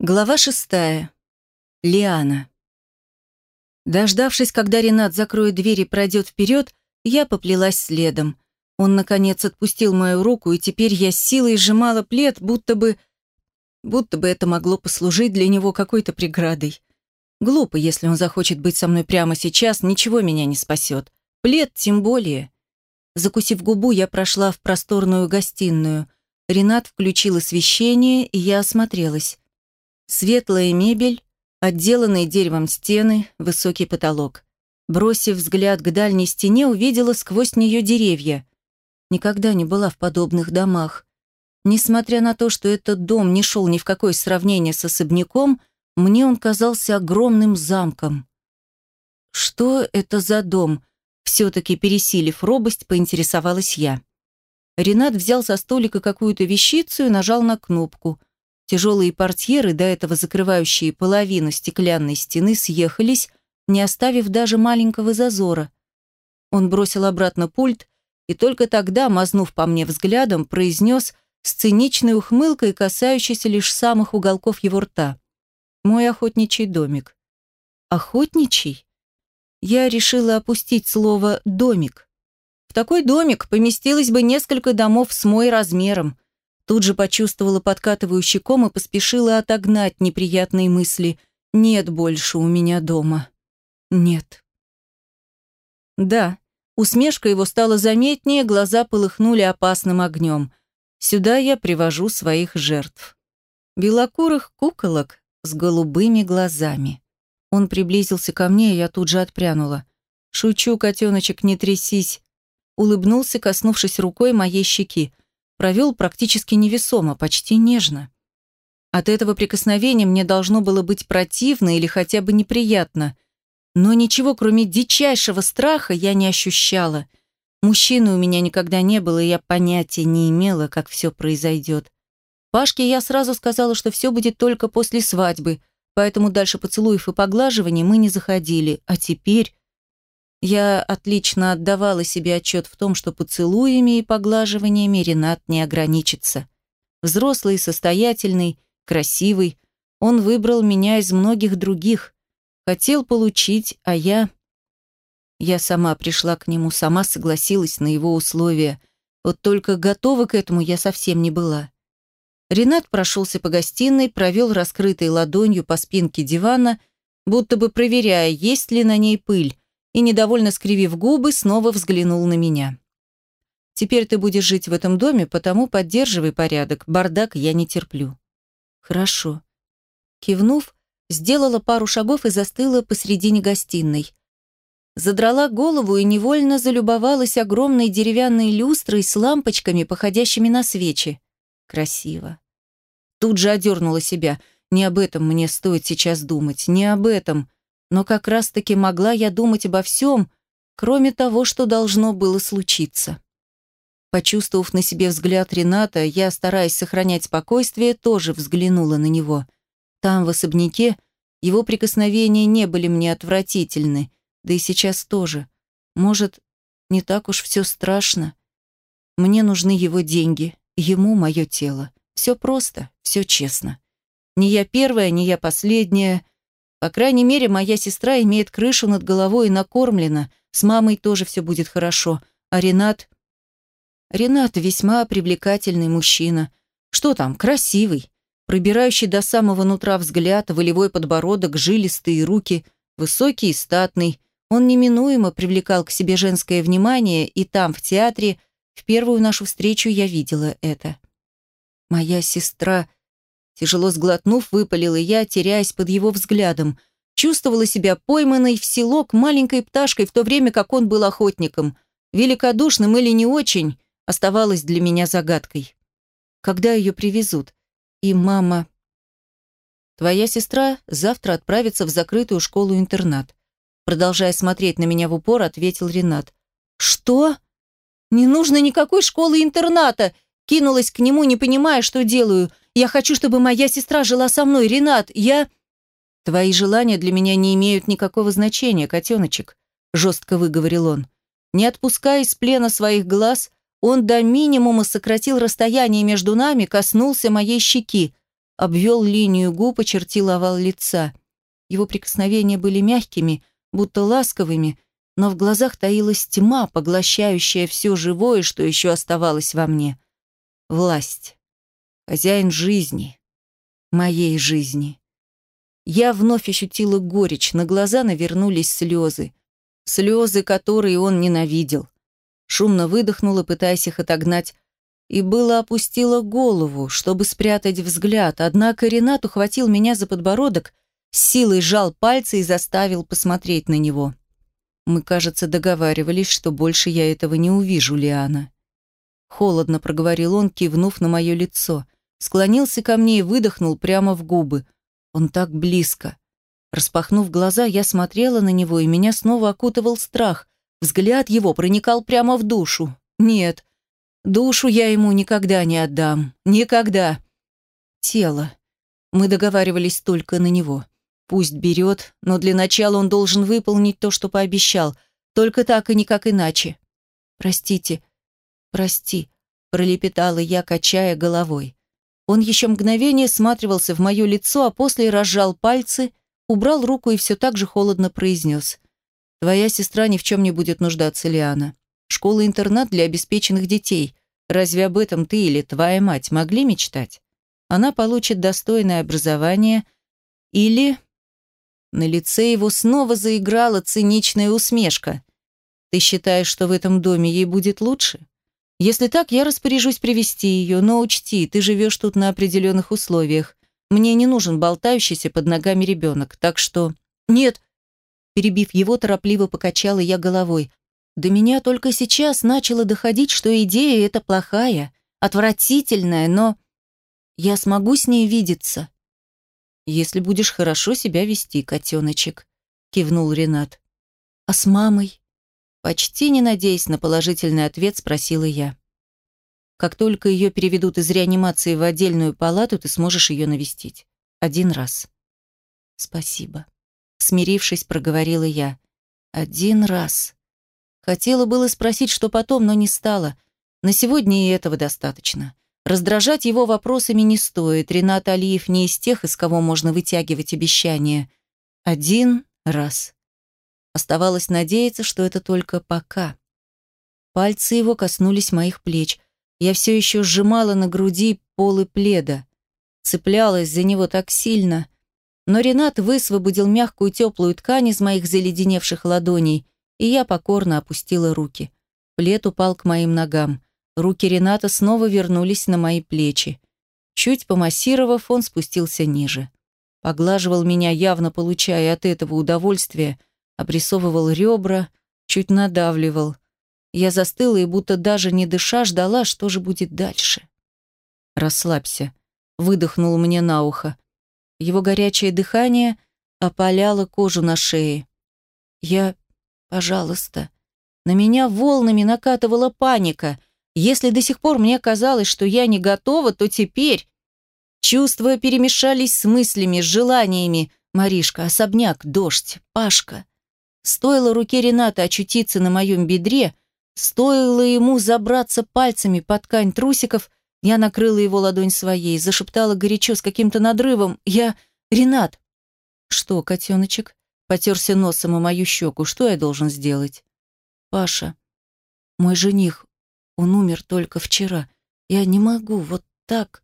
Глава шестая. Лиана. Дождавшись, когда Ренат закроет дверь и пройдет вперед, я поплелась следом. Он, наконец, отпустил мою руку, и теперь я с силой сжимала плед, будто бы... будто бы это могло послужить для него какой-то преградой. Глупо, если он захочет быть со мной прямо сейчас, ничего меня не спасет. Плед тем более. Закусив губу, я прошла в просторную гостиную. Ренат включил освещение, и я осмотрелась. Светлая мебель, отделанные деревом стены, высокий потолок. Бросив взгляд к дальней стене, увидела сквозь нее деревья. Никогда не была в подобных домах. Несмотря на то, что этот дом не шел ни в какое сравнение с особняком, мне он казался огромным замком. Что это за дом? Все-таки пересилив робость, поинтересовалась я. Ренат взял со столика какую-то вещицу и нажал на кнопку. Тяжелые портьеры, до этого закрывающие половину стеклянной стены, съехались, не оставив даже маленького зазора. Он бросил обратно пульт и только тогда, мазнув по мне взглядом, произнес с циничной ухмылкой, касающейся лишь самых уголков его рта. «Мой охотничий домик». «Охотничий?» Я решила опустить слово «домик». В такой домик поместилось бы несколько домов с мой размером – Тут же почувствовала подкатывающий ком и поспешила отогнать неприятные мысли. Нет больше у меня дома. Нет. Да, усмешка его стала заметнее, глаза полыхнули опасным огнем. Сюда я привожу своих жертв. Белокурых куколок с голубыми глазами. Он приблизился ко мне, и я тут же отпрянула. «Шучу, котеночек, не трясись!» Улыбнулся, коснувшись рукой моей щеки провел практически невесомо, почти нежно. От этого прикосновения мне должно было быть противно или хотя бы неприятно. Но ничего, кроме дичайшего страха, я не ощущала. Мужчины у меня никогда не было, и я понятия не имела, как все произойдет. Пашке я сразу сказала, что все будет только после свадьбы, поэтому дальше поцелуев и поглаживаний мы не заходили. А теперь я отлично отдавала себе отчет в том, что поцелуями и поглаживаниями Ренат не ограничится. Взрослый, состоятельный, красивый, он выбрал меня из многих других. Хотел получить, а я... Я сама пришла к нему, сама согласилась на его условия. Вот только готова к этому я совсем не была. Ренат прошелся по гостиной, провел раскрытой ладонью по спинке дивана, будто бы проверяя, есть ли на ней пыль, и, недовольно скривив губы, снова взглянул на меня. «Теперь ты будешь жить в этом доме, потому поддерживай порядок, бардак я не терплю». «Хорошо». Кивнув, сделала пару шагов и застыла посредине гостиной. Задрала голову и невольно залюбовалась огромной деревянной люстрой с лампочками, походящими на свечи. Красиво. Тут же одернула себя. Не об этом мне стоит сейчас думать, не об этом. Но как раз-таки могла я думать обо всем, кроме того, что должно было случиться. Почувствовав на себе взгляд Рената, я, стараясь сохранять спокойствие, тоже взглянула на него. Там, в особняке, его прикосновения не были мне отвратительны, да и сейчас тоже. Может, не так уж все страшно. Мне нужны его деньги, ему мое тело. Все просто, все честно. Не я первая, не я последняя, по крайней мере, моя сестра имеет крышу над головой и накормлена. С мамой тоже все будет хорошо. А Ренат... Ренат весьма привлекательный мужчина. Что там, красивый. Пробирающий до самого нутра взгляд, волевой подбородок, жилистые руки, высокий и статный. Он неминуемо привлекал к себе женское внимание, и там, в театре, в первую нашу встречу я видела это. Моя сестра Тяжело сглотнув, выпалила я, теряясь под его взглядом. Чувствовала себя пойманной в селок маленькой пташкой, в то время как он был охотником. Великодушным или не очень, оставалось для меня загадкой. Когда ее привезут? И мама... Твоя сестра завтра отправится в закрытую школу-интернат. Продолжая смотреть на меня в упор, ответил Ренат. Что? Не нужно никакой школы-интерната! Кинулась к нему, не понимая, что делаю. Я хочу, чтобы моя сестра жила со мной, Ренат. Я...» «Твои желания для меня не имеют никакого значения, котеночек», — жестко выговорил он. Не отпуская из плена своих глаз, он до минимума сократил расстояние между нами, коснулся моей щеки. обвел линию губ, очертил овал лица. Его прикосновения были мягкими, будто ласковыми, но в глазах таилась тьма, поглощающая все живое, что еще оставалось во мне. Власть. Хозяин жизни. Моей жизни. Я вновь ощутила горечь, на глаза навернулись слезы. Слезы, которые он ненавидел. Шумно выдохнула, пытаясь их отогнать, и было опустила голову, чтобы спрятать взгляд, однако Ренат ухватил меня за подбородок, силой сжал пальцы и заставил посмотреть на него. Мы, кажется, договаривались, что больше я этого не увижу, Лиана. Холодно проговорил он, кивнув на мое лицо. Склонился ко мне и выдохнул прямо в губы. Он так близко. Распахнув глаза, я смотрела на него, и меня снова окутывал страх. Взгляд его проникал прямо в душу. Нет, душу я ему никогда не отдам. Никогда. Тело. Мы договаривались только на него. Пусть берет, но для начала он должен выполнить то, что пообещал. Только так и никак иначе. Простите, прости, пролепетала я, качая головой. Он еще мгновение сматривался в мое лицо, а после разжал пальцы, убрал руку и все так же холодно произнес. «Твоя сестра ни в чем не будет нуждаться, Лиана. Школа-интернат для обеспеченных детей. Разве об этом ты или твоя мать могли мечтать? Она получит достойное образование или...» На лице его снова заиграла циничная усмешка. «Ты считаешь, что в этом доме ей будет лучше? Если так, я распоряжусь привести ее, но учти, ты живешь тут на определенных условиях. Мне не нужен болтающийся под ногами ребенок, так что... Нет!» Перебив его, торопливо покачала я головой. До меня только сейчас начало доходить, что идея эта плохая, отвратительная, но... Я смогу с ней видеться. «Если будешь хорошо себя вести, котеночек», — кивнул Ренат. «А с мамой?» Почти не надеясь на положительный ответ, спросила я. Как только ее переведут из реанимации в отдельную палату, ты сможешь ее навестить. Один раз. Спасибо. Смирившись, проговорила я. Один раз. Хотела было спросить, что потом, но не стала. На сегодня и этого достаточно. Раздражать его вопросами не стоит. Ренат Алиев не из тех, из кого можно вытягивать обещания. Один раз. Оставалось надеяться, что это только пока. Пальцы его коснулись моих плеч. Я все еще сжимала на груди полы пледа. Цеплялась за него так сильно. Но Ренат высвободил мягкую теплую ткань из моих заледеневших ладоней, и я покорно опустила руки. Плед упал к моим ногам. Руки Рената снова вернулись на мои плечи. Чуть помассировав, он спустился ниже. Поглаживал меня, явно получая от этого удовольствие, обрисовывал ребра, чуть надавливал. Я застыла и, будто даже не дыша, ждала, что же будет дальше. «Расслабься», — выдохнул мне на ухо. Его горячее дыхание опаляло кожу на шее. «Я... пожалуйста...» На меня волнами накатывала паника. Если до сих пор мне казалось, что я не готова, то теперь... Чувства перемешались с мыслями, с желаниями. Маришка, особняк, дождь, Пашка. Стоило руке Рената очутиться на моем бедре, стоило ему забраться пальцами под ткань трусиков, я накрыла его ладонь своей, зашептала горячо с каким-то надрывом. Я... Ренат! Что, котеночек? Потерся носом о мою щеку. Что я должен сделать? Паша, мой жених, он умер только вчера. Я не могу, вот так.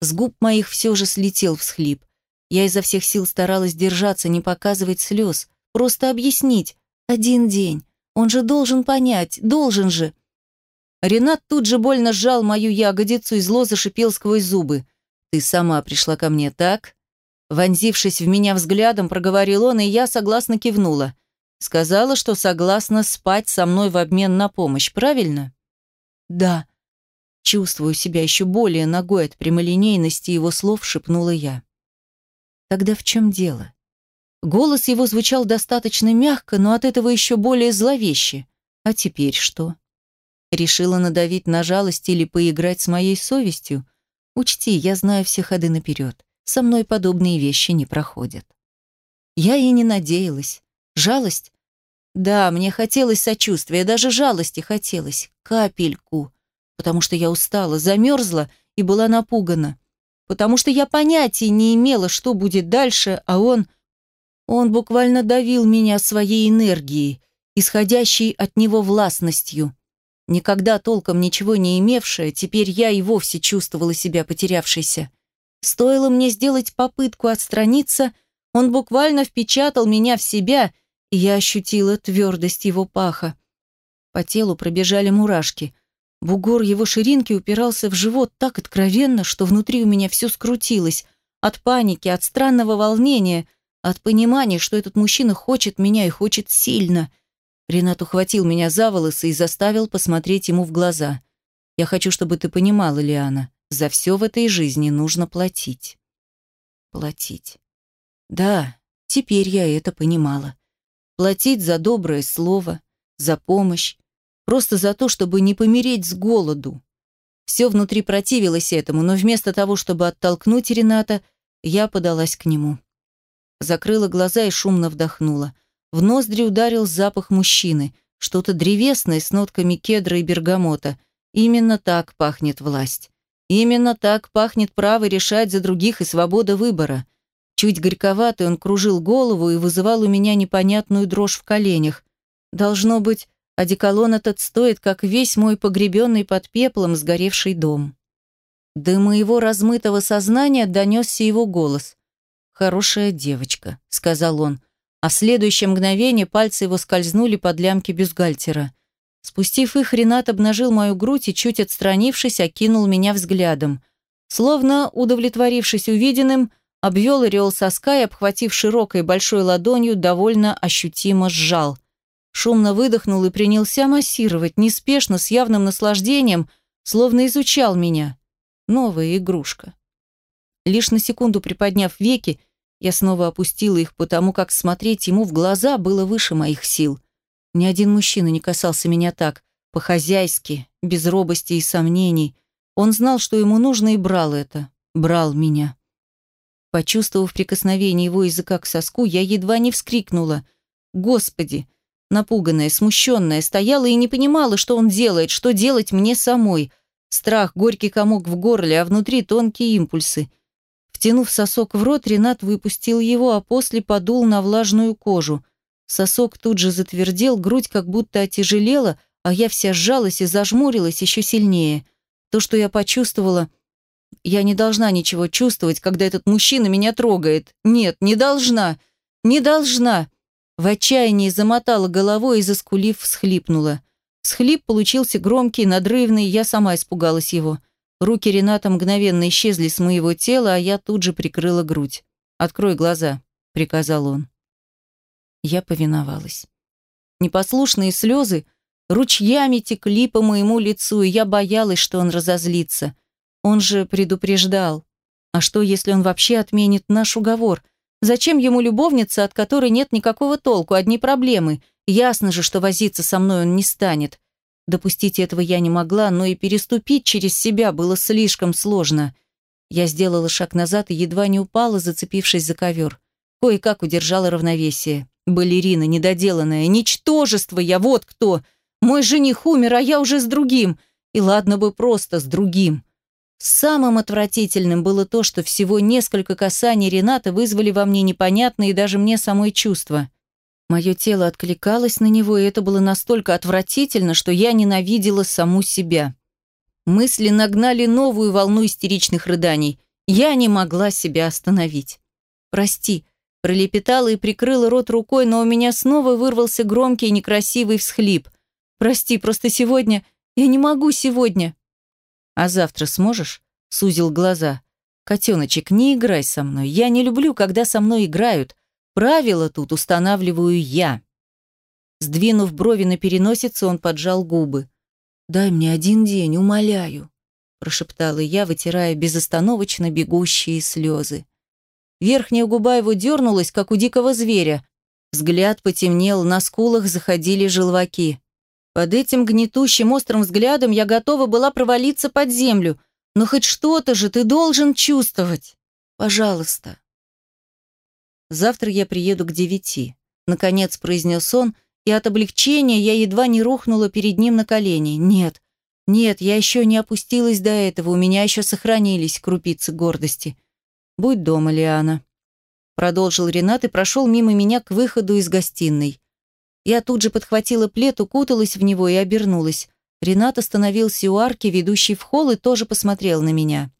С губ моих все же слетел всхлип. Я изо всех сил старалась держаться, не показывать слез. Просто объяснить. Один день. Он же должен понять, должен же. Ренат тут же больно сжал мою ягодицу и зло зашипел сквозь зубы. «Ты сама пришла ко мне, так?» Вонзившись в меня взглядом, проговорил он, и я согласно кивнула. Сказала, что согласна спать со мной в обмен на помощь, правильно? «Да». Чувствую себя еще более ногой от прямолинейности его слов, шепнула я. «Тогда в чем дело?» Голос его звучал достаточно мягко, но от этого еще более зловеще. А теперь что? Решила надавить на жалость или поиграть с моей совестью? Учти, я знаю все ходы наперед. Со мной подобные вещи не проходят. Я и не надеялась. Жалость? Да, мне хотелось сочувствия, даже жалости хотелось. Капельку. Потому что я устала, замерзла и была напугана. потому что я понятия не имела, что будет дальше, а он... Он буквально давил меня своей энергией, исходящей от него властностью. Никогда толком ничего не имевшая, теперь я и вовсе чувствовала себя потерявшейся. Стоило мне сделать попытку отстраниться, он буквально впечатал меня в себя, и я ощутила твердость его паха. По телу пробежали мурашки. Бугор его ширинки упирался в живот так откровенно, что внутри у меня все скрутилось. От паники, от странного волнения, от понимания, что этот мужчина хочет меня и хочет сильно. Ренат ухватил меня за волосы и заставил посмотреть ему в глаза. «Я хочу, чтобы ты понимала, Лиана, за все в этой жизни нужно платить». Платить. Да, теперь я это понимала. Платить за доброе слово, за помощь, Просто за то, чтобы не помереть с голоду. Все внутри противилось этому, но вместо того, чтобы оттолкнуть Рената, я подалась к нему. Закрыла глаза и шумно вдохнула. В ноздри ударил запах мужчины, что-то древесное с нотками кедра и бергамота. Именно так пахнет власть. Именно так пахнет право решать за других и свобода выбора. Чуть горьковатый он кружил голову и вызывал у меня непонятную дрожь в коленях. Должно быть, Одеколон этот стоит, как весь мой погребенный под пеплом сгоревший дом. До моего размытого сознания донесся его голос. «Хорошая девочка», — сказал он, а в следующее мгновение пальцы его скользнули под лямки бюстгальтера. Спустив их, Ренат обнажил мою грудь и, чуть отстранившись, окинул меня взглядом. Словно, удовлетворившись увиденным, обвел ореол соска и, обхватив широкой большой ладонью, довольно ощутимо сжал — шумно выдохнул и принялся массировать, неспешно, с явным наслаждением, словно изучал меня. Новая игрушка. Лишь на секунду приподняв веки, я снова опустила их, потому как смотреть ему в глаза было выше моих сил. Ни один мужчина не касался меня так, по-хозяйски, без робости и сомнений. Он знал, что ему нужно, и брал это. Брал меня. Почувствовав прикосновение его языка к соску, я едва не вскрикнула. «Господи, Напуганная, смущенная, стояла и не понимала, что он делает, что делать мне самой. Страх, горький комок в горле, а внутри тонкие импульсы. Втянув сосок в рот, Ренат выпустил его, а после подул на влажную кожу. Сосок тут же затвердел, грудь как будто отяжелела, а я вся сжалась и зажмурилась еще сильнее. То, что я почувствовала... Я не должна ничего чувствовать, когда этот мужчина меня трогает. Нет, не должна. Не должна. В отчаянии замотала головой и, заскулив, всхлипнула. Схлип получился громкий, надрывный, я сама испугалась его. Руки Рената мгновенно исчезли с моего тела, а я тут же прикрыла грудь. «Открой глаза», — приказал он. Я повиновалась. Непослушные слезы ручьями текли по моему лицу, и я боялась, что он разозлится. Он же предупреждал. А что, если он вообще отменит наш уговор — Зачем ему любовница, от которой нет никакого толку, одни проблемы? Ясно же, что возиться со мной он не станет. Допустить этого я не могла, но и переступить через себя было слишком сложно. Я сделала шаг назад и едва не упала, зацепившись за ковер. Кое-как удержала равновесие. Балерина, недоделанная, ничтожество я, вот кто! Мой жених умер, а я уже с другим. И ладно бы просто с другим. Самым отвратительным было то, что всего несколько касаний Рената вызвали во мне непонятные даже мне самой чувства. Мое тело откликалось на него, и это было настолько отвратительно, что я ненавидела саму себя. Мысли нагнали новую волну истеричных рыданий. Я не могла себя остановить. «Прости», – пролепетала и прикрыла рот рукой, но у меня снова вырвался громкий некрасивый всхлип. «Прости, просто сегодня... Я не могу сегодня...» «А завтра сможешь?» — сузил глаза. «Котеночек, не играй со мной. Я не люблю, когда со мной играют. Правила тут устанавливаю я». Сдвинув брови на переносицу, он поджал губы. «Дай мне один день, умоляю», — прошептала я, вытирая безостановочно бегущие слезы. Верхняя губа его дернулась, как у дикого зверя. Взгляд потемнел, на скулах заходили желваки. Под этим гнетущим острым взглядом я готова была провалиться под землю. Но хоть что-то же ты должен чувствовать. Пожалуйста. Завтра я приеду к девяти. Наконец произнес он, и от облегчения я едва не рухнула перед ним на колени. Нет, Нет, я еще не опустилась до этого, у меня еще сохранились крупицы гордости. Будь дома, Лиана. Продолжил Ренат и прошел мимо меня к выходу из гостиной. Я тут же подхватила плед, укуталась в него и обернулась. Ренат остановился у арки, ведущей в холл, и тоже посмотрел на меня.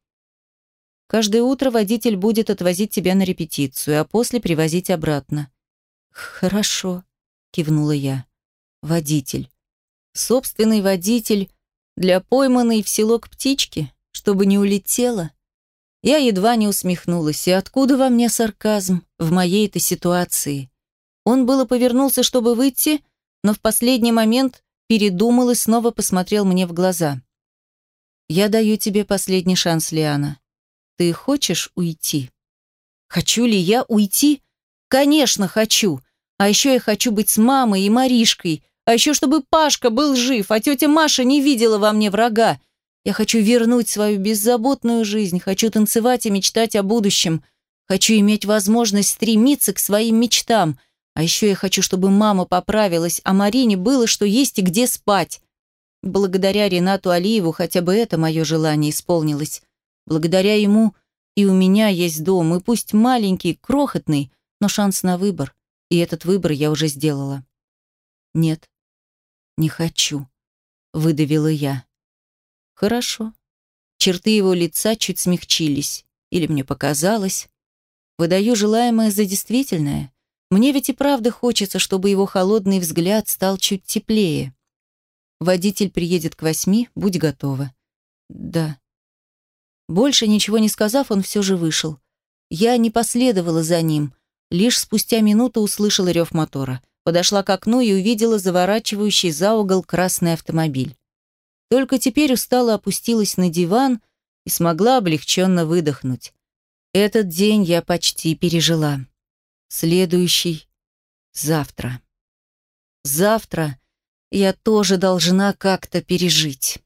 Каждое утро водитель будет отвозить тебя на репетицию, а после привозить обратно. Хорошо, кивнула я. Водитель. Собственный водитель для пойманной в селок птички, чтобы не улетела. Я едва не усмехнулась. И откуда во мне сарказм в моей-то ситуации? Он было повернулся, чтобы выйти, но в последний момент передумал и снова посмотрел мне в глаза. «Я даю тебе последний шанс, Лиана. Ты хочешь уйти?» «Хочу ли я уйти?» «Конечно, хочу. А еще я хочу быть с мамой и Маришкой. А еще чтобы Пашка был жив, а тетя Маша не видела во мне врага. Я хочу вернуть свою беззаботную жизнь, хочу танцевать и мечтать о будущем. Хочу иметь возможность стремиться к своим мечтам. А еще я хочу, чтобы мама поправилась, а Марине было что есть и где спать. Благодаря Ренату Алиеву хотя бы это мое желание исполнилось. Благодаря ему и у меня есть дом, и пусть маленький, крохотный, но шанс на выбор. И этот выбор я уже сделала. Нет, не хочу, выдавила я. Хорошо. Черты его лица чуть смягчились. Или мне показалось. Выдаю желаемое за действительное. Мне ведь и правда хочется, чтобы его холодный взгляд стал чуть теплее. Водитель приедет к восьми, будь готова. Да. Больше ничего не сказав, он все же вышел. Я не последовала за ним. Лишь спустя минуту услышала рев мотора. Подошла к окну и увидела заворачивающий за угол красный автомобиль. Только теперь устало опустилась на диван и смогла облегченно выдохнуть. Этот день я почти пережила. Следующий — завтра. Завтра я тоже должна как-то пережить.